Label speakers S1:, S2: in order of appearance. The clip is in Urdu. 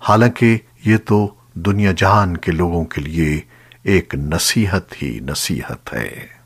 S1: حالانکہ یہ تو دنیا جہان کے لوگوں کے لیے ایک نصیحت ہی نصیحت ہے۔